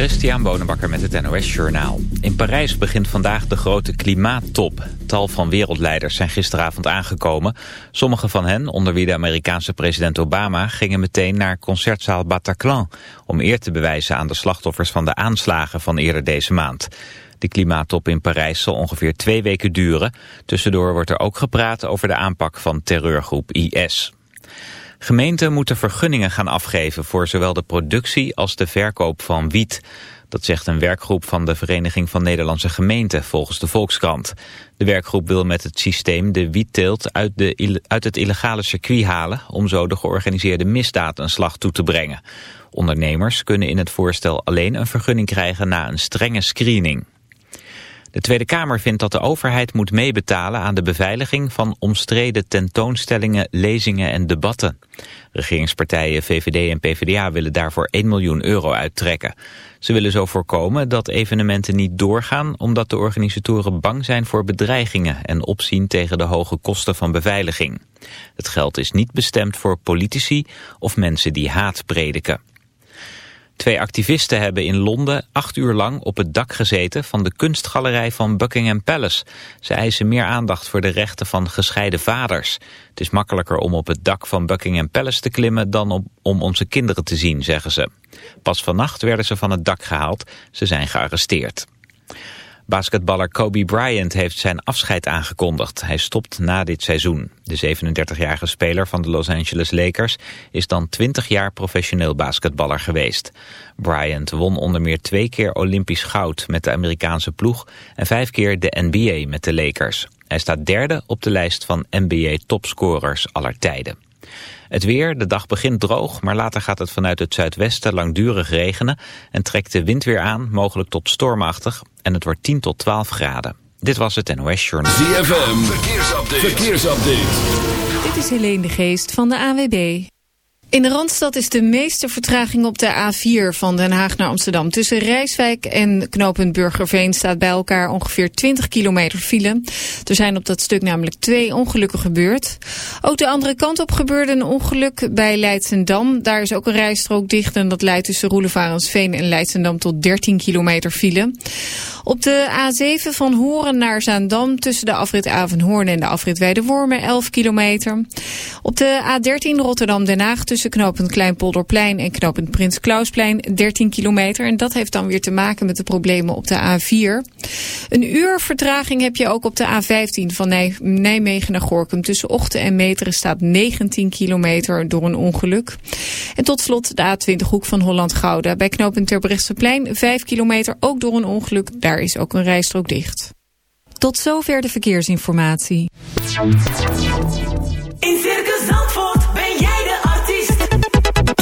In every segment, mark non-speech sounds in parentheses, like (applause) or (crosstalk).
Christian Bonenbakker met het NOS Journaal. In Parijs begint vandaag de grote klimaattop. Tal van wereldleiders zijn gisteravond aangekomen. Sommige van hen, onder wie de Amerikaanse president Obama... gingen meteen naar concertzaal Bataclan... om eer te bewijzen aan de slachtoffers van de aanslagen van eerder deze maand. De klimaattop in Parijs zal ongeveer twee weken duren. Tussendoor wordt er ook gepraat over de aanpak van terreurgroep IS. Gemeenten moeten vergunningen gaan afgeven voor zowel de productie als de verkoop van wiet. Dat zegt een werkgroep van de Vereniging van Nederlandse Gemeenten volgens de Volkskrant. De werkgroep wil met het systeem de wietteelt uit, de, uit het illegale circuit halen... om zo de georganiseerde misdaad een slag toe te brengen. Ondernemers kunnen in het voorstel alleen een vergunning krijgen na een strenge screening. De Tweede Kamer vindt dat de overheid moet meebetalen aan de beveiliging van omstreden tentoonstellingen, lezingen en debatten. Regeringspartijen VVD en PvdA willen daarvoor 1 miljoen euro uittrekken. Ze willen zo voorkomen dat evenementen niet doorgaan omdat de organisatoren bang zijn voor bedreigingen en opzien tegen de hoge kosten van beveiliging. Het geld is niet bestemd voor politici of mensen die haat prediken. Twee activisten hebben in Londen acht uur lang op het dak gezeten van de kunstgalerij van Buckingham Palace. Ze eisen meer aandacht voor de rechten van gescheiden vaders. Het is makkelijker om op het dak van Buckingham Palace te klimmen dan om, om onze kinderen te zien, zeggen ze. Pas vannacht werden ze van het dak gehaald. Ze zijn gearresteerd. Basketballer Kobe Bryant heeft zijn afscheid aangekondigd. Hij stopt na dit seizoen. De 37-jarige speler van de Los Angeles Lakers is dan 20 jaar professioneel basketballer geweest. Bryant won onder meer twee keer Olympisch goud met de Amerikaanse ploeg en vijf keer de NBA met de Lakers. Hij staat derde op de lijst van NBA topscorers aller tijden. Het weer, de dag begint droog, maar later gaat het vanuit het zuidwesten langdurig regenen en trekt de wind weer aan, mogelijk tot stormachtig, en het wordt 10 tot 12 graden. Dit was het NOS Journal. ZFM, verkeersupdate. verkeersupdate. Dit is Helene de Geest van de AWB. In de Randstad is de meeste vertraging op de A4 van Den Haag naar Amsterdam. Tussen Rijswijk en knooppunt Burgerveen staat bij elkaar ongeveer 20 kilometer file. Er zijn op dat stuk namelijk twee ongelukken gebeurd. Ook de andere kant op gebeurde een ongeluk bij Leidsendam. Daar is ook een rijstrook dicht en dat leidt tussen Roelevarensveen en Leidsendam tot 13 kilometer file. Op de A7 van Horen naar Zaandam tussen de afrit Avenhoorn en de afrit Weidewormen 11 kilometer. Op de A13 Rotterdam-Den Haag tussen knooppunt Kleinpolderplein en knooppunt Prins Klausplein 13 kilometer. En dat heeft dan weer te maken met de problemen op de A4. Een uur vertraging heb je ook op de A15 van Nijmegen naar Gorkum. Tussen Ochten en Meteren staat 19 kilometer door een ongeluk. En tot slot de A20 hoek van Holland-Gouda. Bij knooppunt Terbrechtseplein 5 kilometer ook door een ongeluk. Daar is ook een rijstrook dicht. Tot zover de verkeersinformatie. In Circus Zandvoort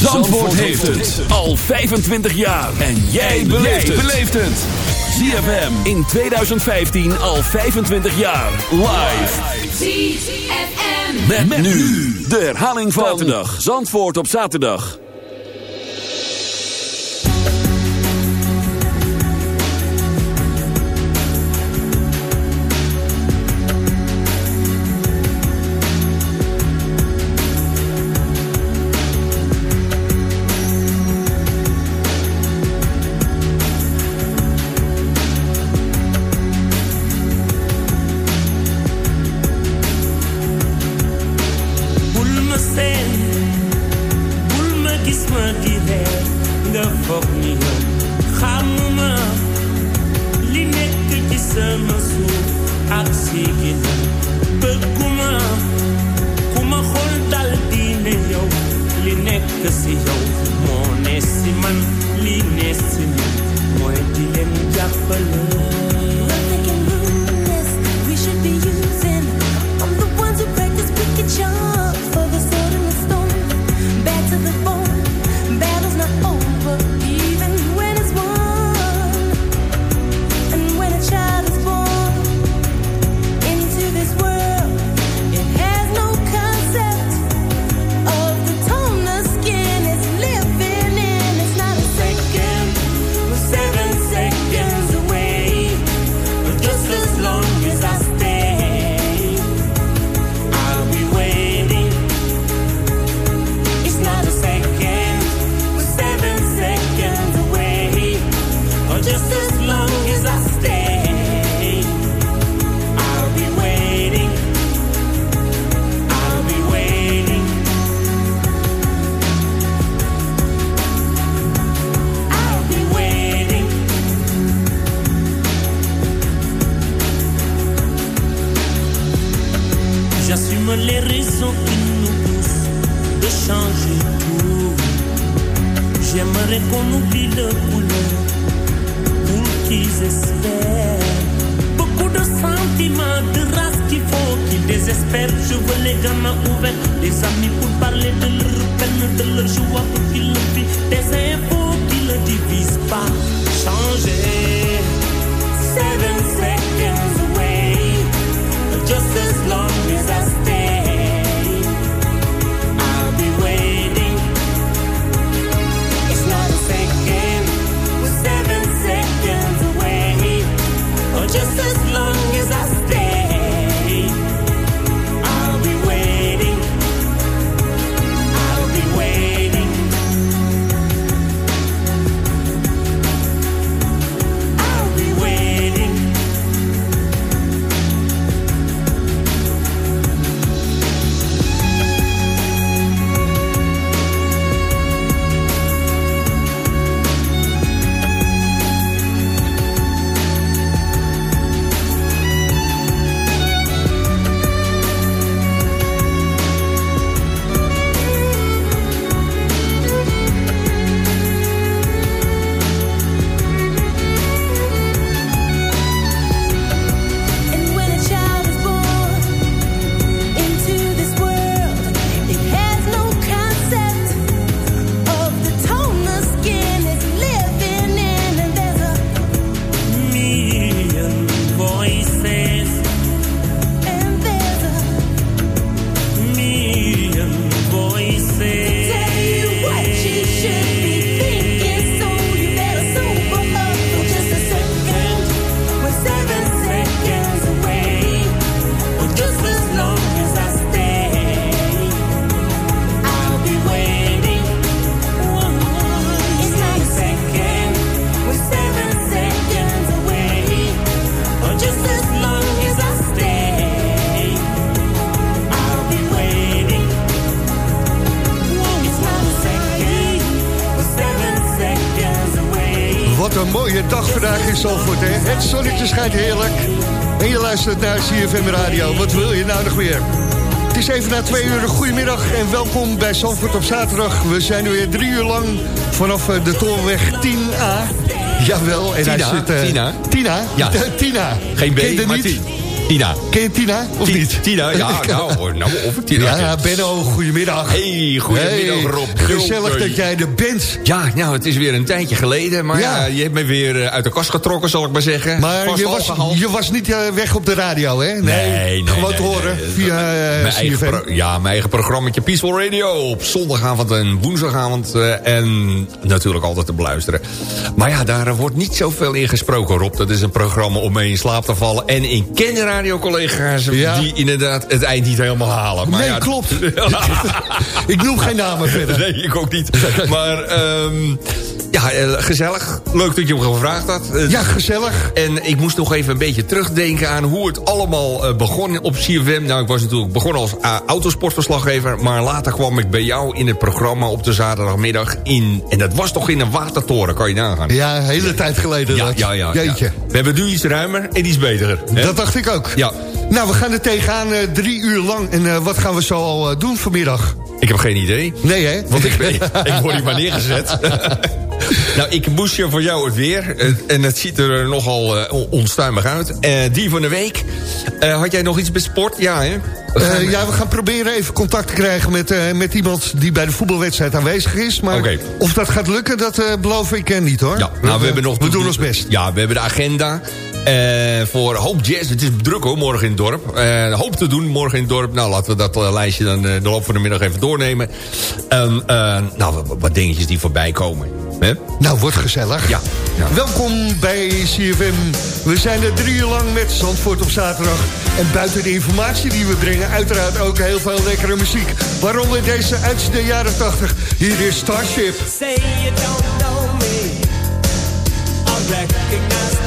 Zandvoort heeft het al 25 jaar. En jij beleeft het. ZFM in 2015 al 25 jaar. Live. ZFM. Met, met nu de herhaling van zaterdag. Zandvoort op zaterdag. Naar CFM Radio. Wat wil je nou nog meer? Het is even na twee uur. Goedemiddag en welkom bij Zandvoort op zaterdag. We zijn nu weer drie uur lang vanaf eh, de Tolweg 10A. Jawel. En hij Tina, zit, eh, Tina. Tina? Ja. (laughs) Tina. Geen B, maar niet? Ti- Tina. Ken je Tina of niet? Tina, ja, (laughs) nou, nou of ik Tina Ja, Benno, goedemiddag. Hey, goedemiddag Hey, Rob. Gezellig dat jij er bent. Ja, nou, het is weer een tijdje geleden. Maar Ja. je hebt me weer eh, uit de kast getrokken, zal ik maar zeggen. Maar Vast je was, je was niet eh, weg op de radio, hè? Nee, nee, Gewoon nee, te horen via eh, mijn eigen CFM. pro- ja, mijn eigen programmaatje Peaceful Radio op zondagavond en woensdagavond. eh, en natuurlijk altijd te beluisteren. Maar ja, daar eh, wordt niet zoveel in gesproken, Rob. Dat is een programma om mee in slaap te vallen. En ik ken radiocollega's Ja. die inderdaad het eind niet helemaal halen. Maar nee, ja, klopt. (laughs) ik noem geen namen verder. Nee, ik ook niet. (laughs) Maar ehm, ja, eh, gezellig. Leuk dat je me gevraagd had. Eh, Ja, gezellig. En ik moest nog even een beetje terugdenken aan hoe het allemaal eh, begon op CFM. Nou, ik was natuurlijk begonnen als uh, autosportverslaggever. Maar later kwam ik bij jou in het programma op de zaterdagmiddag in. En dat was toch in een watertoren, kan je nagaan. Ja, een hele tijd geleden ja, dat. ja, ja, ja. Jeetje. We hebben nu iets ruimer en iets beter. hè? Dat dacht ik ook. Ja. Nou, we gaan er tegenaan eh, drie uur lang. En eh, wat gaan we zo al eh, doen vanmiddag? Ik heb geen idee. Nee, hè? Want ik, ben, (laughs) ik word hier maar neergezet. (laughs) nou, ik moest je voor jou het weer. En het ziet er nogal onstuimig uit. Eh, die van de week. Eh, had jij nog iets met sport? Ja, hè? We gaan- ja, we gaan proberen even contact te krijgen met, met iemand die bij de voetbalwedstrijd aanwezig is. Maar of dat gaat lukken, dat beloof ik niet hoor. Ja, nou, we, hebben nog... we doen ons best. Ja, we hebben de agenda eh, voor Hoop Jazz. Het is druk hoor, morgen in het dorp. Eh, hoop te doen morgen in het dorp. Nou, laten we dat eh, lijstje dan eh, de loop van de middag even doornemen. En, eh, nou, wat, dingetjes die voorbij komen. Hè? Nou, wordt gezellig. Ja. ja. Welkom bij CFM. We zijn er drie uur lang met Zandvoort op zaterdag. En buiten de informatie die we brengen... uiteraard ook heel veel lekkere muziek. Waaronder deze uit de jaren 80. Hier is Starship. Say you don't know me. I recognize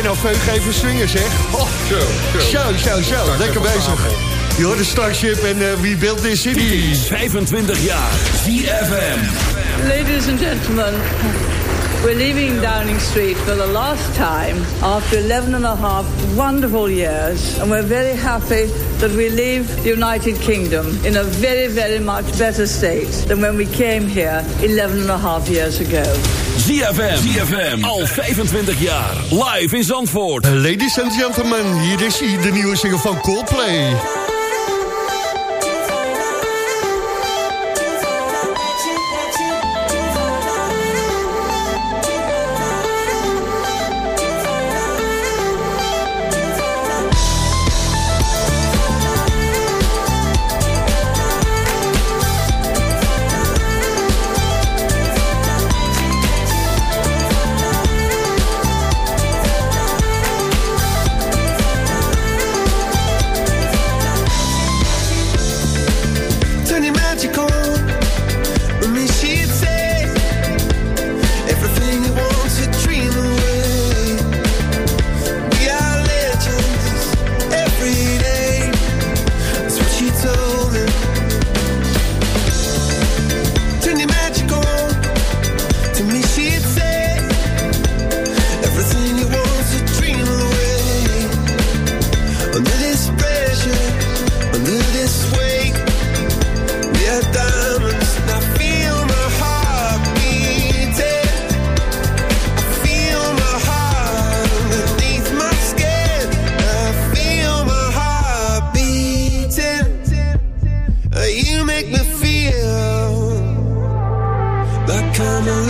Benno Veug even swingen zeg. Oh, zo, zo, zo. Lekker bezig. Je hoort de Starship en eh, wie built this city? 25 jaar. ZFM. Ladies and gentlemen, we're leaving Downing Street for the last time after 11 and a half wonderful years, and we're very happy that we leave the United Kingdom in a very, very much better state than when we came here 11 and a half years ago. ZFM. ZFM. Al 25 jaar. Live in Zandvoort. Ladies and gentlemen, hier is hij, de nieuwe single van Coldplay. moment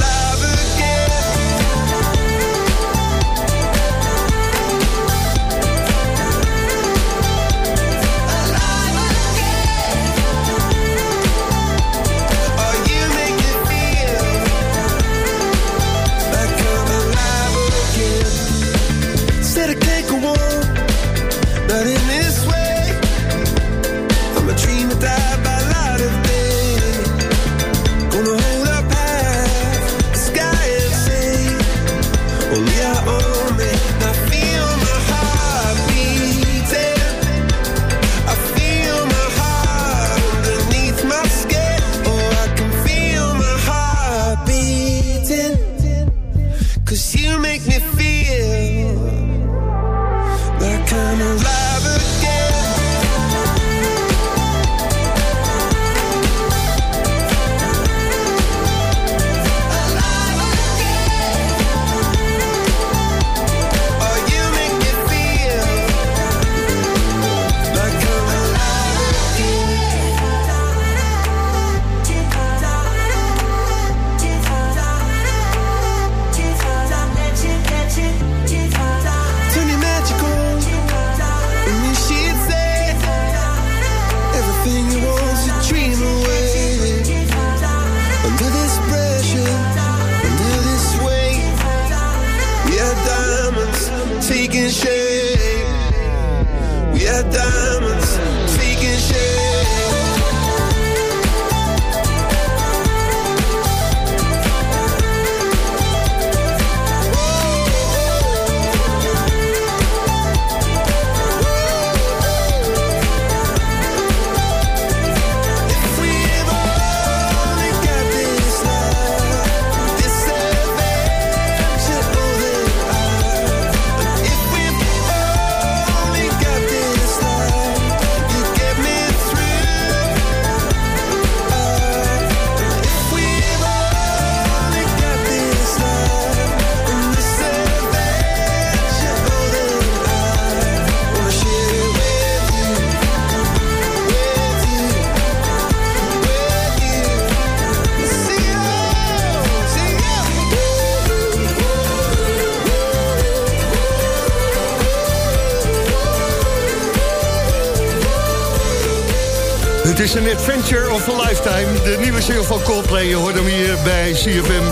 adventure of a lifetime. De nieuwe single van Coldplay. Je hoort hem hier bij CFM.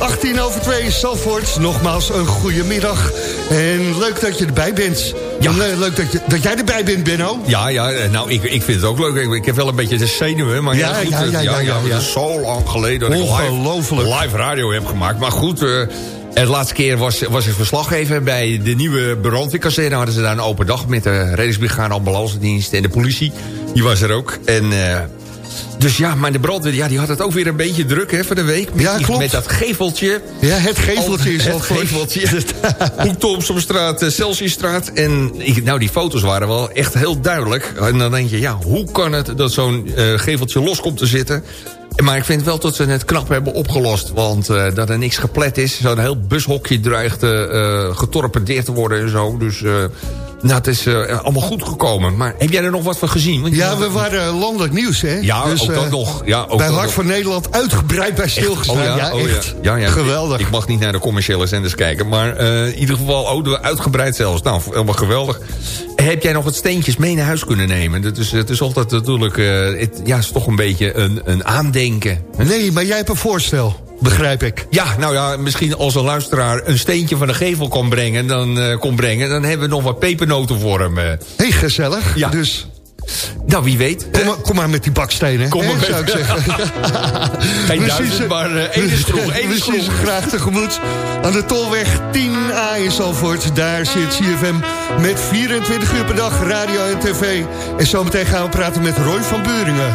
18 over 2 Zandvoort. Nogmaals een goede middag. En leuk dat je erbij bent. Ja. Eh, leuk dat, je, dat jij erbij bent, Benno. Ja, ja, eh, nou, ik, ik vind het ook leuk. Ik, ik heb wel een beetje de zenuwen, maar ja, Ja, goed, ja, eh, ja, ja, ja, Het ja. is zo lang geleden dat ik live, live radio heb gemaakt. Maar goed, eh, de laatste keer was, was ik verslaggever bij de nieuwe brandweerkazerne. Hadden ze daar een open dag met de reddingsbrigade, ambulance dienst en de politie. Die was er ook. En eh, Dus ja, maar de brandweer ja, die had het ook weer een beetje druk hè, voor de week. Met, Ja, klopt. met dat geveltje. Ja, het geveltje is het al voor. geveltje. (laughs) Hoek Thompsonstraat, eh, Celsiusstraat. En nou, die foto's waren wel echt heel duidelijk. En dan denk je, ja, hoe kan het dat zo'n eh, geveltje los komt te zitten... Maar ik vind wel dat ze het knap hebben opgelost. Want dat er niks geplet is. Zo'n heel bushokje dreigt eh, getorpedeerd te worden en zo. Dus nou, het is eh, allemaal goed gekomen. Maar heb jij er nog wat van gezien? Want Ja, we waren landelijk nieuws, hè? Ja, ook dat eh, nog. Ja, ook bij Hart voor Nederland uitgebreid bij stilgestaan. Oh ja, oh echt. Ja, ja. Geweldig. Ik mag niet naar de commerciële zenders kijken. Maar eh, in ieder geval ook uitgebreid zelfs. Nou, helemaal geweldig. Heb jij nog wat steentjes mee naar huis kunnen nemen? Dat is, het is altijd natuurlijk... eh, het, ja, het is toch een beetje een, een aandenken. Nee, maar jij hebt een voorstel, begrijp ik. Ja, nou ja, misschien als een luisteraar een steentje van de gevel kon brengen... dan, eh, kon brengen, dan hebben we nog wat pepernoten voor hem. eh. Hé, gezellig. Ja. Dus Nou, wie weet. kom maar, kom maar met die bakstenen, Kom maar zou ik zeggen. (laughs) Geen We duizend, ze- maar eh één is. Één We is zien ze groen. graag tegemoet aan de Tolweg 10A in Zalvoort. Daar zit CFM met 24 uur per dag radio en tv. En zometeen gaan we praten met Roy van Buringen.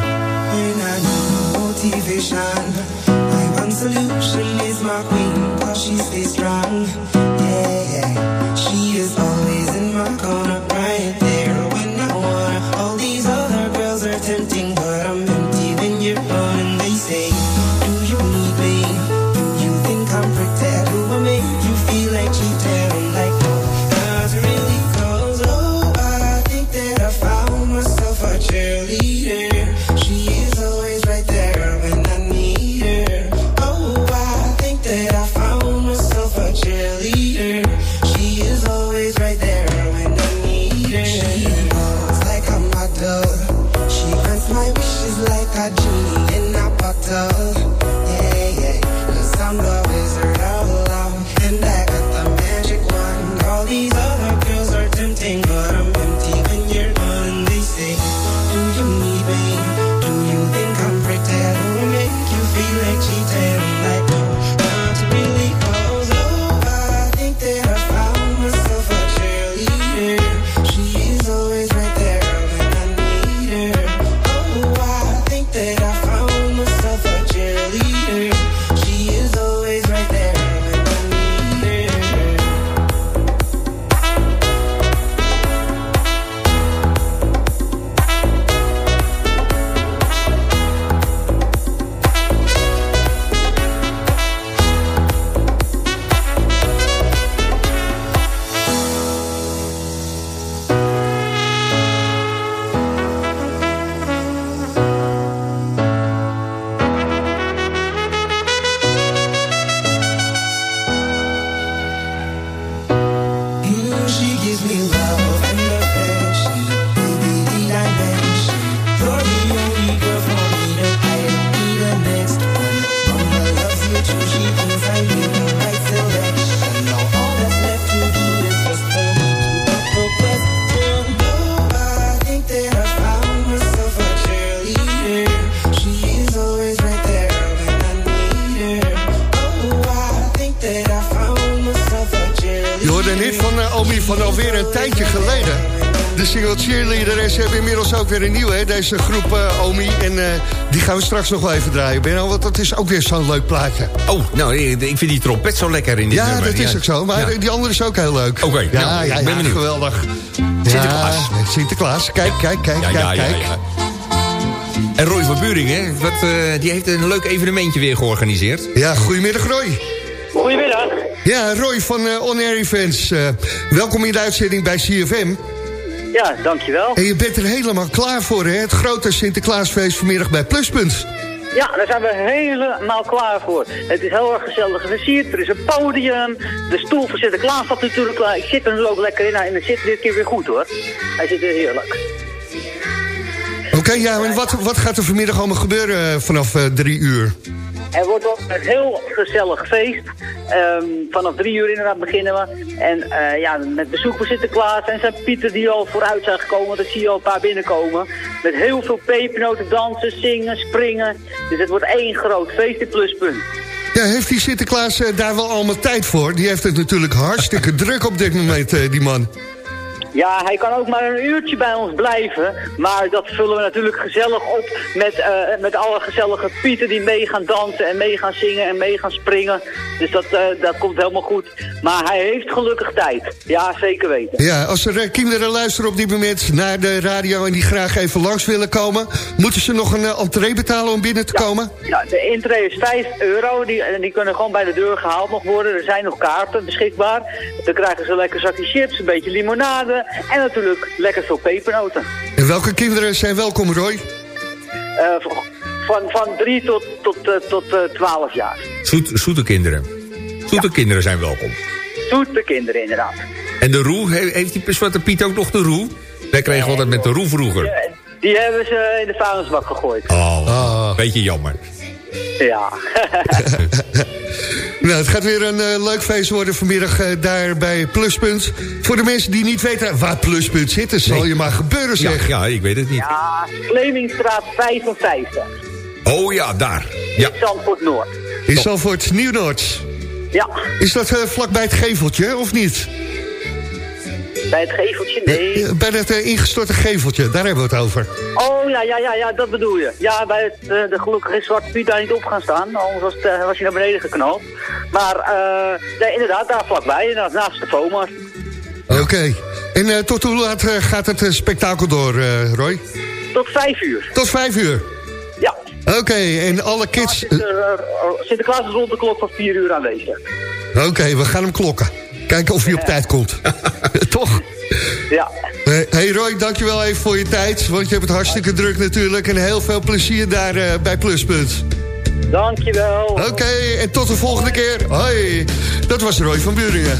Solution is my queen, cause she stays strong. Ook weer een nieuwe, hè, deze groep eh, Omi. En eh, die gaan we straks nog wel even draaien. Benno, want dat is ook weer zo'n leuk plaatje. Oh, nou, ik vind die trompet zo lekker in dit Ja, nummer. dat is ook zo. Maar Ja. die andere is ook heel leuk. Oké, ja, nou, ja, ik ben ja, benieuwd. geweldig. Sinterklaas. Ja, Sinterklaas. Kijk, kijk, kijk, Ja, kijk, ja, ja, kijk. ja. En Roy van Buring, hè, wat, eh, die heeft een leuk evenementje weer georganiseerd. Ja, goedemiddag Roy. Goedemiddag. Ja, Roy van eh On Air Events. welkom in de uitzending bij CFM. Ja, dankjewel. En je bent er helemaal klaar voor, hè? Het grote Sinterklaasfeest vanmiddag bij Pluspunt. Ja, daar zijn we helemaal klaar voor. Het is heel erg gezellig versierd. Er is een podium. De stoel van Sinterklaas staat natuurlijk klaar. Ik zit er nu ook lekker in. En het zit dit keer weer goed hoor. Hij zit er heerlijk. Oké, ja, en wat, wat gaat er vanmiddag allemaal gebeuren eh, vanaf eh, drie uur? Er wordt ook een heel gezellig feest. Ehm, vanaf drie uur inderdaad beginnen we. En eh, ja, met bezoek van Sinterklaas en zijn Pieter die al vooruit zijn gekomen. Dat zie je al een paar binnenkomen. Met heel veel pepernoten, dansen, zingen, springen. Dus het wordt één groot feest in pluspunt. Ja, heeft die Sinterklaas eh, daar wel allemaal tijd voor? Die heeft het natuurlijk hartstikke (laughs) druk op dit moment, eh, die man. Ja, hij kan ook maar een uurtje bij ons blijven. Maar dat vullen we natuurlijk gezellig op met, eh, met alle gezellige pieten die mee gaan dansen en mee gaan zingen en mee gaan springen. Dus dat, eh, dat komt helemaal goed. Maar hij heeft gelukkig tijd. Ja, zeker weten. Ja, als er eh, kinderen luisteren op dit moment naar de radio... en die graag even langs willen komen... moeten ze nog een entree betalen om binnen te komen? Ja, de intree is 5 euro. Die, en die kunnen gewoon bij de deur gehaald nog worden. Er zijn nog kaarten beschikbaar. Dan krijgen ze lekker zakje chips, een beetje limonade. En natuurlijk lekker veel pepernoten. En welke kinderen zijn welkom, Roy? Eh, van, van 3 tot, tot, eh, tot eh, 12 jaar. Zoet, zoete kinderen. Zoete kinderen zijn welkom. Zoete kinderen, inderdaad. En de roe, he- heeft die Zwarte Piet ook nog de roe? Wij kregen altijd met de roe vroeger. Die hebben ze in de vuilnisbak gegooid. Oh, beetje jammer. Ja. (laughs) Nou, het gaat weer een eh, leuk feest worden vanmiddag eh, daar bij Pluspunt. Voor de mensen die niet weten waar Pluspunt zit, dat zal je maar gebeuren zeg. ja, ik weet het niet. ja, Vlemingstraat 55. Oh ja, daar. Ja. Zandvoort Noord. In Zalvoort, Nieuw-Noord. Ja, Is dat eh, vlakbij het geveltje, of niet? Bij het geveltje, nee. Bij dat eh, ingestorte geveltje, daar hebben we het over. Oh, ja, ja, ja, ja, dat bedoel je. Ja, bij het, eh, de gelukkige is Zwarte Piet daar niet op gaan staan. Anders was, het, eh, was hij naar beneden geknald. Maar, nee, inderdaad, daar vlakbij, inderdaad, naast de FOMA's. Oké. En tot hoe laat gaat het spektakel door, Roy? Tot vijf uur. Tot vijf uur. Ja. Oké, en alle kids... Sinter- eh, Sinterklaas is rond de klok van vier uur aanwezig. Oké, we gaan hem klokken. Kijken of hij op tijd komt. (laughs) Toch? Ja. Hey Roy, dankjewel even voor je tijd. Want je hebt het hartstikke druk natuurlijk. En heel veel plezier daar eh, bij Pluspunt. Dankjewel. Oké, en tot de volgende keer. Hoi. Dat was Roy van Buringen.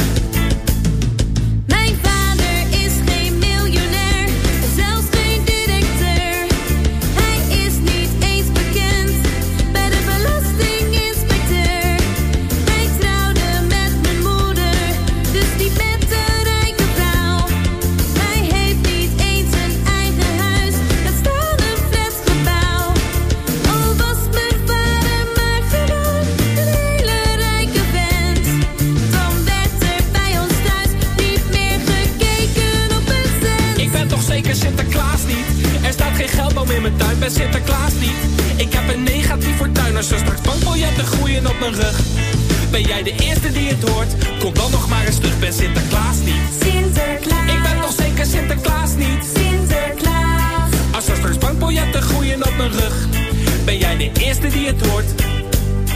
Geldboom in mijn tuin, ben Sinterklaas niet. Ik heb een negatief fortuin, als er straks bankbiljetten groeien op mijn rug. Ben jij de eerste die het hoort? Kom dan nog maar eens terug, ben Sinterklaas niet. Sinterklaas, Ik ben toch zeker Sinterklaas niet? Sinterklaas. Als er straks bankbiljetten groeien op mijn rug. Ben jij de eerste die het hoort?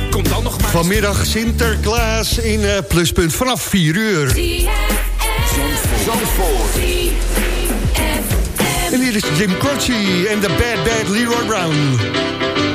Kom dan nog maar eens Vanmiddag Sinterklaas in eh, Pluspunt vanaf 4 uur. En hier is Jim Croce en de Bad Bad Leroy Brown.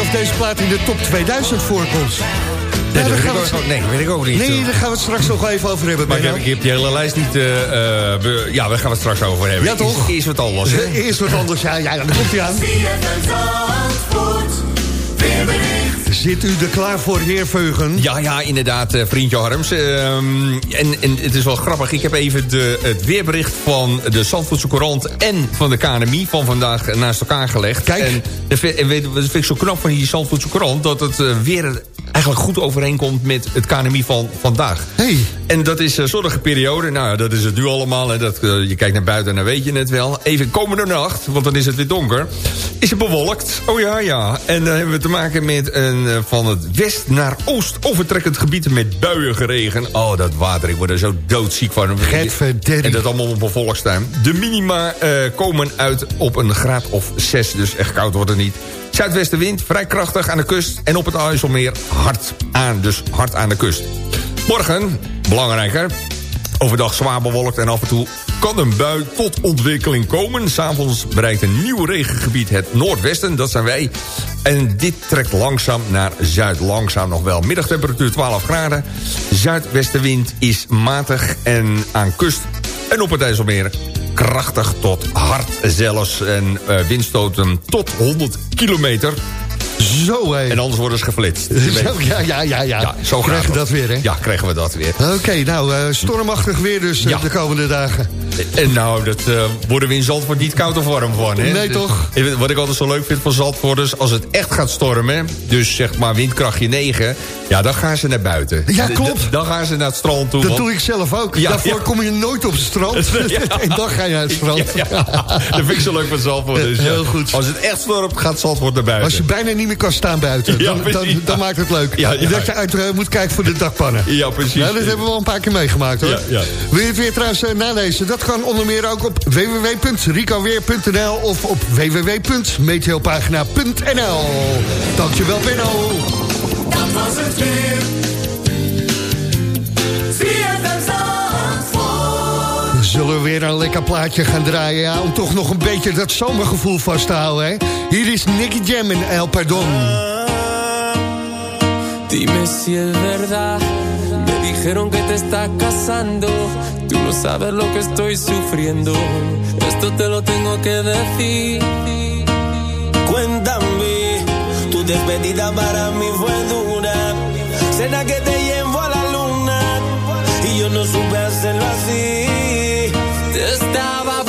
Of deze plaat in de top 2000 voorkomt. Nee, Ja, dat daar weet gaan ik we ook- nee, weet ik ook niet. Nee, daar gaan we het straks nog wel even over hebben. Maar ik heb, die hele lijst niet... eh, eh, be- ja, daar gaan we het straks over hebben. Ja, toch? Eerst, eerst wat anders, hè? (laughs) Eerst wat anders, ja, ja, dan komt hij aan. Zit u er klaar voor, heer Veugen? Ja, ja, inderdaad, eh, vriendje Harms. Ehm, en, en het is wel grappig. Ik heb even de, het weerbericht van de Zandvoortse Courant... en van de KNMI van vandaag naast elkaar gelegd. Kijk. En, dat weet, wat vind ik zo knap van die Zandvoortse Courant... dat het eh, weer eigenlijk goed overeenkomt met het KNMI van vandaag. Hey. En dat is een zonnige periode. Nou, dat is het nu allemaal. Hè. Dat, eh, je kijkt naar buiten en dan weet je het wel. Even komende nacht, want dan is het weer donker... is het bewolkt. Oh ja, ja. En dan hebben we te maken met een eh, van het west naar oost overtrekkend gebied... met buiengeregen. Oh, dat water. Ik word er zo doodziek van. En dat allemaal op een volkstuin. De minima eh, komen uit op een graad of 6. Dus echt koud wordt het niet. Zuidwestenwind, vrij krachtig aan de kust. En op het IJsselmeer hard aan. Dus hard aan de kust. Morgen, belangrijker... Overdag zwaar bewolkt en af en toe kan een bui tot ontwikkeling komen. S'avonds bereikt een nieuw regengebied het noordwesten, dat zijn wij. En dit trekt langzaam naar zuid, langzaam nog wel. Middagtemperatuur 12 graden. Zuidwestenwind is matig en aan kust en op het IJsselmeer krachtig tot hard zelfs. En eh, windstoten tot 100 kilometer. Zo, hé. En anders worden ze geflitst. (laughs) Zo, ja, ja, ja, ja. Ja, zo krijgen we dat weer, hè? Ja, krijgen we dat weer. Oké, nou, eh, stormachtig weer dus eh, Ja. de komende dagen. En nou, dat eh, worden we in Zandvoort niet koud of warm van. Hè? Nee, Dus, toch? Wat ik altijd zo leuk vind van Zandvoorters... als het echt gaat stormen, dus zeg maar windkrachtje 9... ja, dan gaan ze naar buiten. Ja, klopt. d- Dan gaan ze naar het strand toe. Dat want- doe ik zelf ook. Ja, Daarvoor kom je nooit op het strand. (laughs) En (laughs) dan ga je naar het strand. Dat vind ik zo leuk van Zandvoort. Dus. Heel goed. Als het echt stormt, gaat Zandvoort naar buiten. Als je bijna niet meer kan staan buiten, Ja, dan, dan, maakt het leuk. Ja, ja. Dat je uit eh, moet kijken voor de dakpannen. Ja, precies. Nou, dat hebben we al een paar keer meegemaakt hoor. Ja, ja. Wil je het weer trouwens eh, nalezen? Dat kan onder meer ook op www.ricoweer.nl of op www.meteopagina.nl. Dankjewel Benno. Dat was het weer. Zullen we weer een lekker plaatje gaan draaien ja, om toch nog een beetje dat zomergevoel vast te houden. Hè? Hier is Nicky Jam en El Pardon. Dime si es verdad. Me dijeron que te estás casando. Tú no sabes lo que estoy sufriendo. Esto te lo tengo que decir. Cuéntame, tu despedida para mí fue dura. Cena que te llevo a la luna y yo no supe hacerlo así. dostává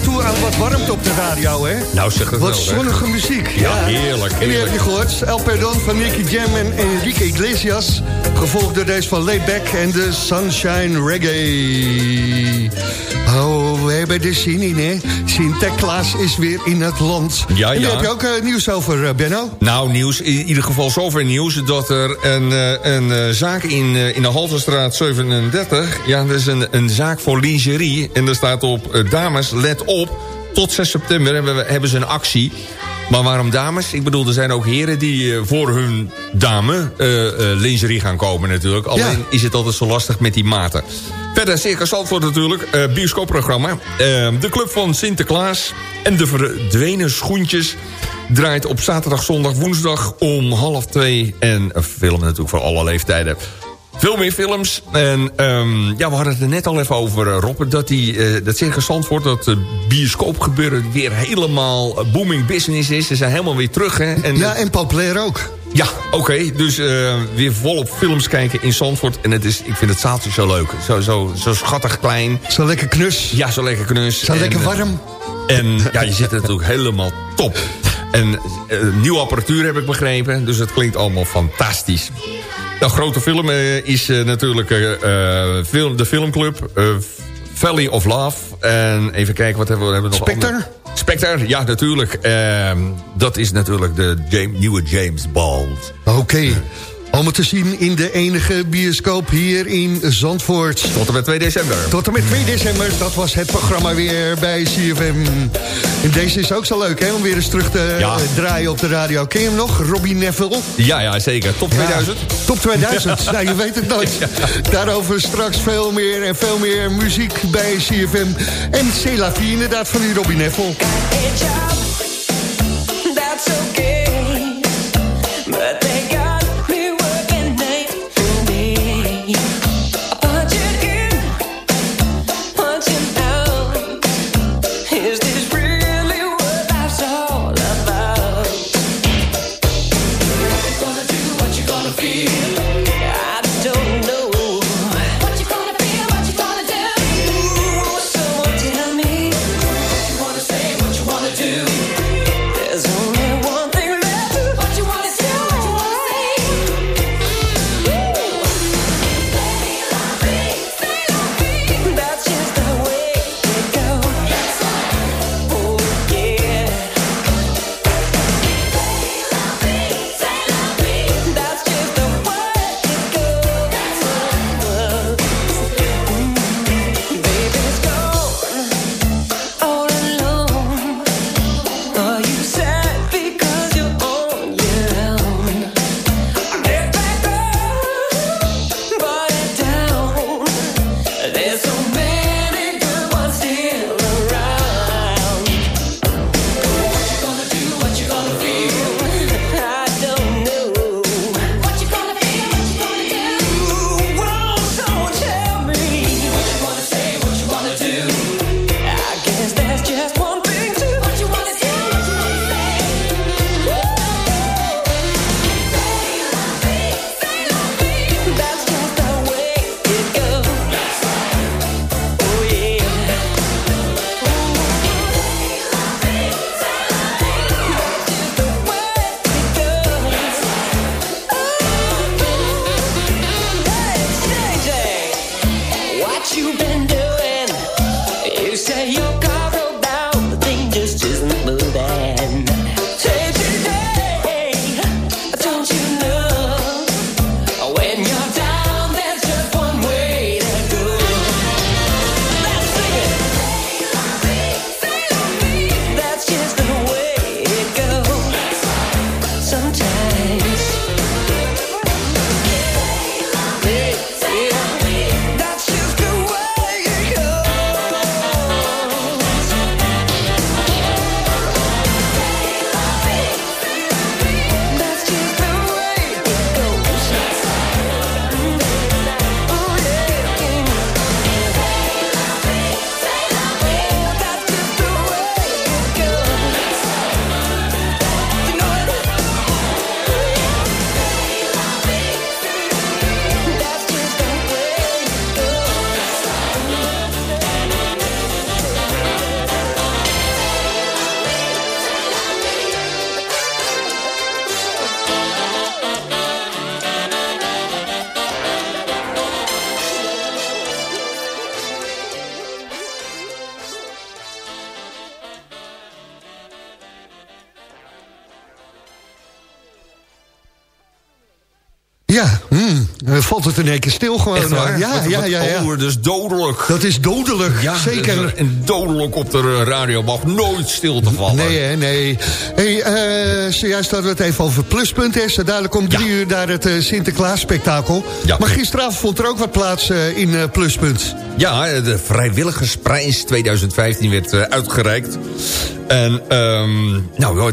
toe aan wat warmte op de radio, hè? Nou, zeg het Wat zonnige muziek. Ja. Heerlijk, En die heb je gehoord. El Perdon van Nicky Jam en Enrique Iglesias. Gevolgd door deze van Layback en de Sunshine Reggae. Oh, we hebben de zin in, hè? Sinterklaas is weer in het land. Ja, ja. En heb je ook eh, nieuws over, eh, Benno? Nou, nieuws. In ieder geval zover nieuws dat er een, eh, een zaak in, in de Halterstraat 37... Ja, dat is een, een zaak voor lingerie. En daar staat op, dames, let op, tot 6 september hebben, we, hebben ze een actie. Maar waarom dames? Ik bedoel, er zijn ook heren die eh, voor hun dame uh, lingerie gaan komen natuurlijk. Alleen is het altijd zo lastig met die maten. Verder Circus Zandvoort natuurlijk, bioscoopprogramma. de Club van Sinterklaas en de verdwenen schoentjes... draait op zaterdag, zondag, woensdag om half twee. En film natuurlijk voor alle leeftijden. Veel meer films. En ehm, ja, we hadden het er net al even over, eh, Rob... dat, die, eh, dat Circus Zandvoort, dat uh, bioscoopgebeuren... weer helemaal eh, booming business is. Ze zijn helemaal weer terug, hè? En, Ja, en populair ook. ja, oké. Dus weer volop films kijken in Zandvoort. En het is, ik vind het zaaltje zo leuk. Zo, zo, zo schattig klein. Zo lekker knus. Ja, zo lekker knus. Zo En, lekker warm. En ja, je zit er natuurlijk helemaal top. En nieuwe apparatuur heb ik begrepen. Dus het klinkt allemaal fantastisch. De grote film eh, is eh, natuurlijk eh, film, de filmclub Valley of Love. En even kijken, wat hebben we, hebben we nog? Spectre? andere- Spectre, ja, natuurlijk. Ehm, dat is natuurlijk de James, nieuwe James Bond. Oké. Allemaal te zien in de enige bioscoop hier in Zandvoort. Tot en met 2 december. Tot en met 2 december, dat was het programma weer bij CFM. En deze is ook zo leuk, hè, om weer eens terug te Ja. eh, draaien op de radio. Ken je hem nog, Robbie Neville? Ja, ja, zeker. Top 2000. Ja, top 2000, (laughs) nou, je weet het nooit. Daarover straks veel meer en veel meer muziek bij CFM. En C'est la vie, inderdaad, van die Robbie Neville. That's okay, in één keer stil gewoon. Ja, ja, ja, ja. Dat is dodelijk. Dat is dodelijk, Ja, zeker. En dodelijk op de radio mag nooit stil te vallen. Nee, hè, nee. Hey, eh, zojuist hadden we het even over pluspunten. Zo dadelijk om drie uur daar het eh, Sinterklaas-spektakel. Maar gisteravond vond er ook wat plaats eh, in pluspunt. Ja, de Vrijwilligersprijs 2015 werd uitgereikt. En, ehm, nou,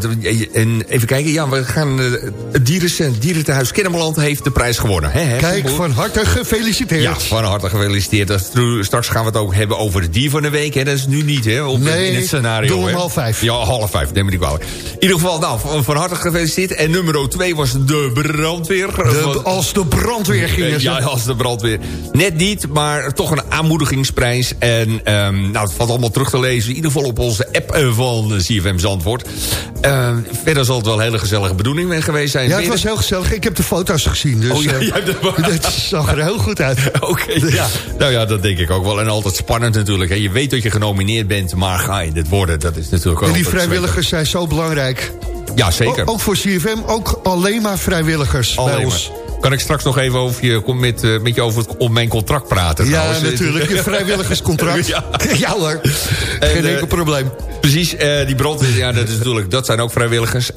en even kijken. Ja, we gaan... eh, het dierencent- dierentehuis Kennemerland heeft de prijs gewonnen. Kijk, van harte gefeliciteerd. Ja, van harte gefeliciteerd. Straks gaan we het ook hebben over het dier van de week. Hè. Dat is nu niet, hè? Op, Nee, in het scenario. doe hè. half vijf. Ja, half vijf. Neem me niet kwalijk. In ieder geval, nou, van, van harte gefeliciteerd. En nummer twee was de brandweer. De- Van- als de brandweer Eh, ze. Ja, als de brandweer. Net niet, maar toch een aanmoedigingsprijs. En ehm, nou, het valt allemaal terug te lezen. In ieder geval op onze app eh, van CFM Zandvoort. Ehm, verder zal het wel een hele gezellige bedoeling geweest zijn. Ja, het was heel gezellig. Ik heb de foto's gezien. Dus, Oh, ja, eh, ja, dat (laughs) zag er heel goed uit. (laughs) Oké, ja. Nou ja, dat denk ik ook wel. En altijd spannend natuurlijk. Hè. Je weet dat je genomineerd bent, maar ga je dit worden? Dat is natuurlijk ook... En die vrijwilligers zijn zo belangrijk. Ja, zeker. O- ook voor CFM, ook alleen maar vrijwilligers bij Alleen ons. Kan ik straks nog even over je, met, eh, met je over het, om mijn contract praten? Ja, trouwens? natuurlijk. Je (laughs) vrijwilligerscontract. Ja. (laughs) ja hoor, En, geen eh, enkel probleem. Precies, eh, die brandweer, ja, dat, is natuurlijk, dat zijn ook vrijwilligers.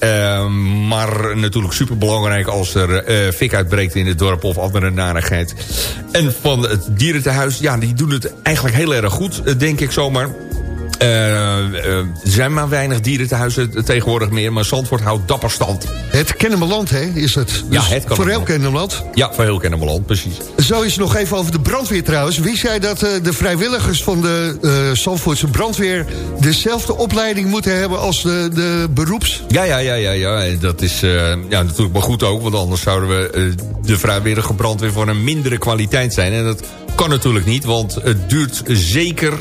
Maar natuurlijk superbelangrijk als er eh fik uitbreekt in het dorp of andere narigheid. En van het dierentehuis, ja, die doen het eigenlijk heel erg goed, denk ik zomaar. Eh, eh, er zijn maar weinig dierentehuizen tegenwoordig meer, maar Zandvoort houdt dapper stand. Het Kennemerland, hè, is het. Dus Ja, het Voor heel Kennemerland. Ja, voor heel Kennemerland, precies. Zo is nog even over de brandweer trouwens. Wist jij dat eh, de vrijwilligers van de eh Zandvoortse brandweer... dezelfde opleiding moeten hebben als de, de beroeps? Ja, ja, ja, ja, ja. Dat is eh, ja, natuurlijk maar goed ook. Want anders zouden we eh, de vrijwillige brandweer voor een mindere kwaliteit zijn. En dat kan natuurlijk niet. Want het duurt zeker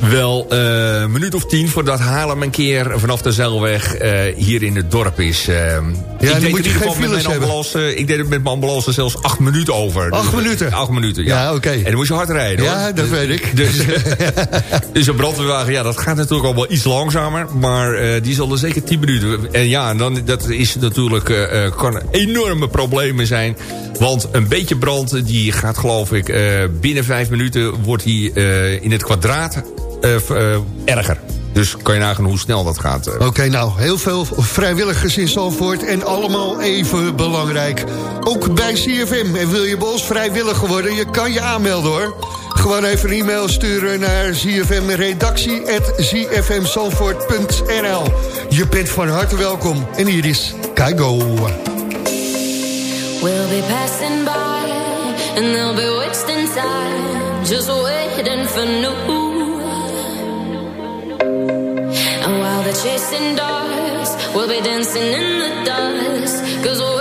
wel eh, een minuut of tien... voordat Haarlem een keer vanaf de Zeilweg eh, hier in het dorp is. Eh, dan ik deed moet je geen files mijn hebben. ambulance... Ik deed het met mijn ambulance zelfs acht minuten over. Acht Dus, minuten? Acht minuten, ja. Ja, oké. En dan moest je hard rijden, hoor. Ja, dat weet ik. Dus, (laughs) dus een brandweerwagen, ja, dat gaat natuurlijk al wel iets langzamer. Maar die zal er zeker 10 minuten. En ja, dan, dat is natuurlijk, kan enorme problemen zijn. Want een beetje brand, die gaat geloof ik... binnen vijf minuten wordt die in het kwadraat erger. Dus kan je nagaan hoe snel dat gaat. eh. Oké, nou, heel veel vrijwilligers in Zandvoort en allemaal even belangrijk. Ook bij CFM. En wil je bij ons vrijwilliger worden, je kan je aanmelden hoor. Gewoon even een e-mail sturen naar zfmredactie.zfmzandvoort.nl Je bent van harte welkom. En hier is Kaigo. We'll be passing by and they'll be wasting time just waiting for new. Chasing dogs, we'll be dancing in the dust. Cause we're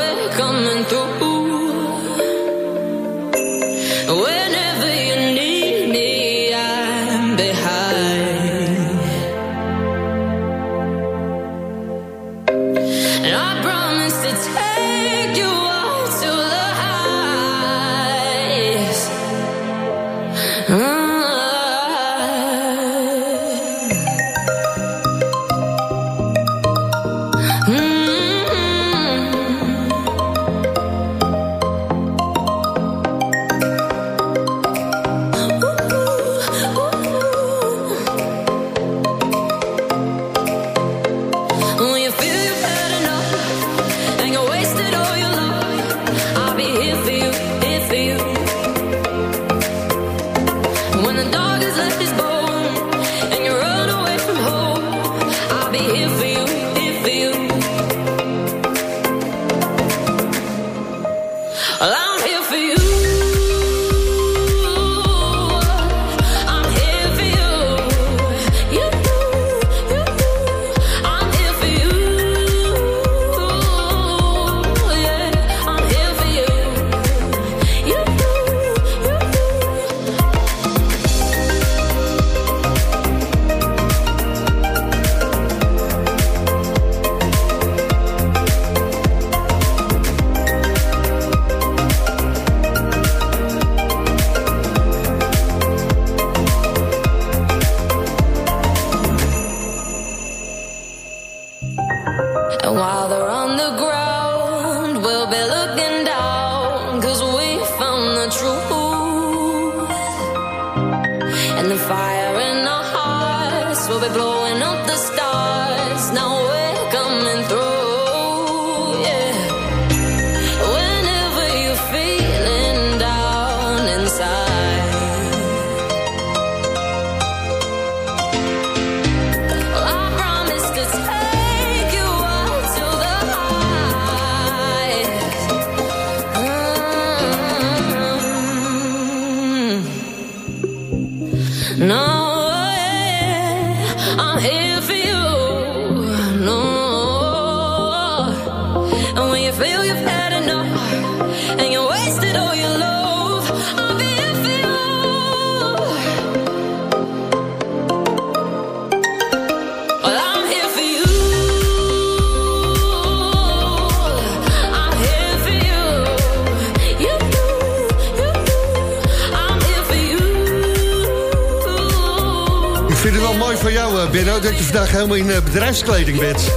Benno, dat je vandaag helemaal in eh, bedrijfskleding bent.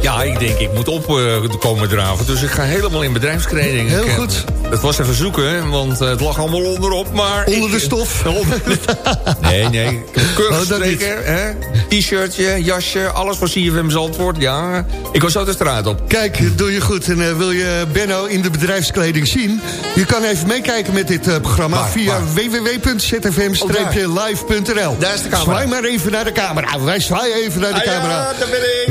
Ja, ik denk, ik moet opkomen draven. Dus ik ga helemaal in bedrijfskleding. Heel eh, goed. Het was even zoeken, want eh, het lag allemaal onderop. Maar Onder ik- de stof? (laughs) nee, nee. Keurig Oh, streken, hè? T-shirtje, jasje, alles voor CFM Zandvoort. Ja, ik was zo de straat op. Kijk, doe je goed. En eh, wil je Benno in de bedrijfskleding zien? Je kan even meekijken met dit eh, programma via www.zfm-live.nl. Daar is de camera. Zwaai maar even naar de camera. Wij zwaaien even naar de Ah ja, camera. daar ben ik.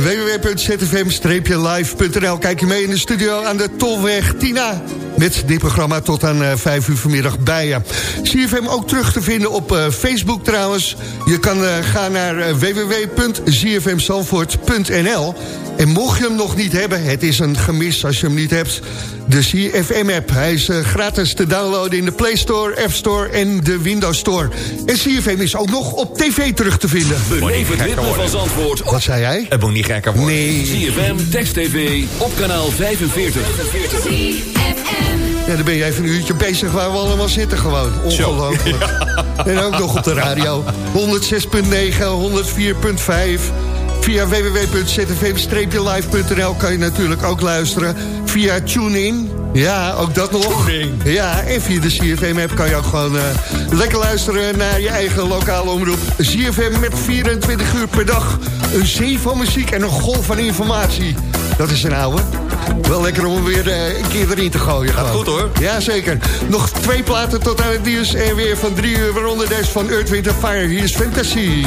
www.zfm-live.nl Kijk je mee in de studio aan de Tolweg Tina. Met dit programma tot aan eh, 5 uur vanmiddag bij je. CFM ook terug te vinden op eh, Facebook trouwens. Je kan eh, gaan naar eh, www.zfmzalvoort.nl En mocht je hem nog niet hebben, het is een gemis als je hem niet hebt... de CFM-app. Hij is eh, gratis te downloaden in de Play Store, App Store en de Windows Store. En CFM is ook nog op tv terug te vinden. Beleef het ritme van Zandvoort. Wat zei jij? Het moet niet gekker worden. Nee. CFM, Text TV, op kanaal 45. Ja, dan ben je even een uurtje bezig waar we allemaal zitten gewoon. Ongelooflijk. En ook nog op de radio. 106.9, 104.5. Via www.zfm-live.nl kan je natuurlijk ook luisteren. Via TuneIn. Ja, ook dat nog. Ja, en via de CFM-app kan je ook gewoon eh, lekker luisteren naar je eigen lokale omroep. CFM met 24 uur per dag. Een zee van muziek en een golf van informatie. Dat is een oude. Wel lekker om hem weer eh, een keer erin te gooien. Gaat goed, hoor. Ja, zeker. Nog twee platen tot aan het nieuws en weer van drie uur. Waaronder deze van Earth, Wind Fire. Hier is Fantasy.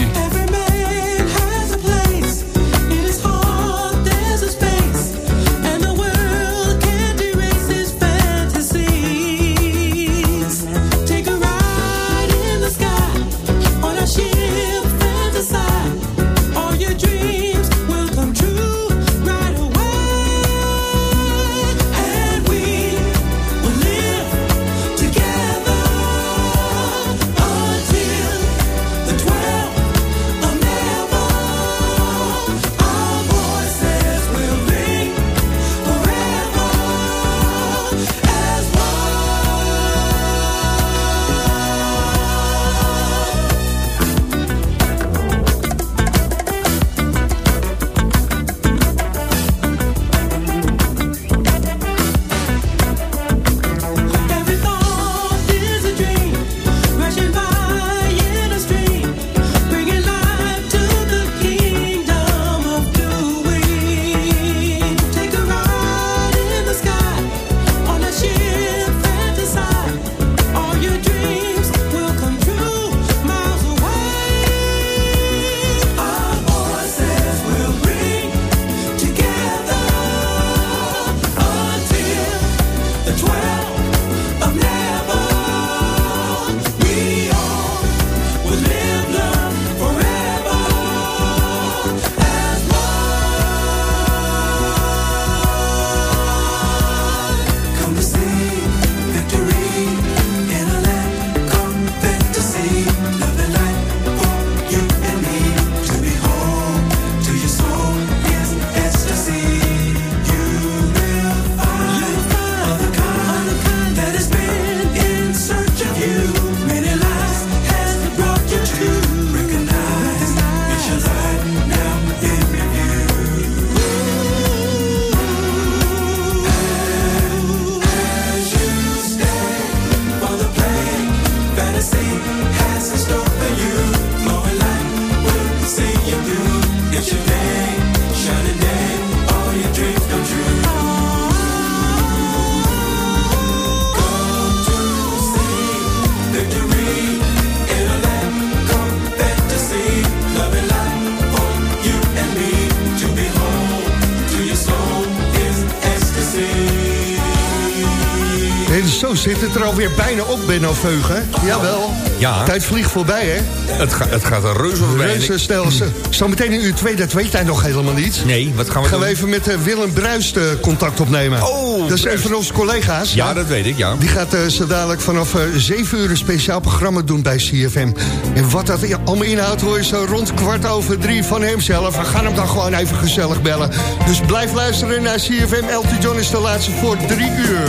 Alweer bijna op, Benno Veugen. Jawel. Ja. Tijd vliegt voorbij, hè? Het, ga- het gaat een reuze voorbij. Reuze snel. Zometeen in uur 2, dat weet hij nog helemaal niet. Nee, wat gaan we Gaan we doen? even met eh, Willem Bruist eh, contact opnemen. Oh, Dat is een van onze collega's. Ja, dat weet ik, ja. Die gaat eh, zo dadelijk vanaf eh 7 uur een speciaal programma doen bij CFM. En wat dat allemaal inhoudt hoor je zo rond kwart over drie van hemzelf. We gaan hem dan gewoon even gezellig bellen. Dus blijf luisteren naar CFM. Elton John is de laatste voor drie uur.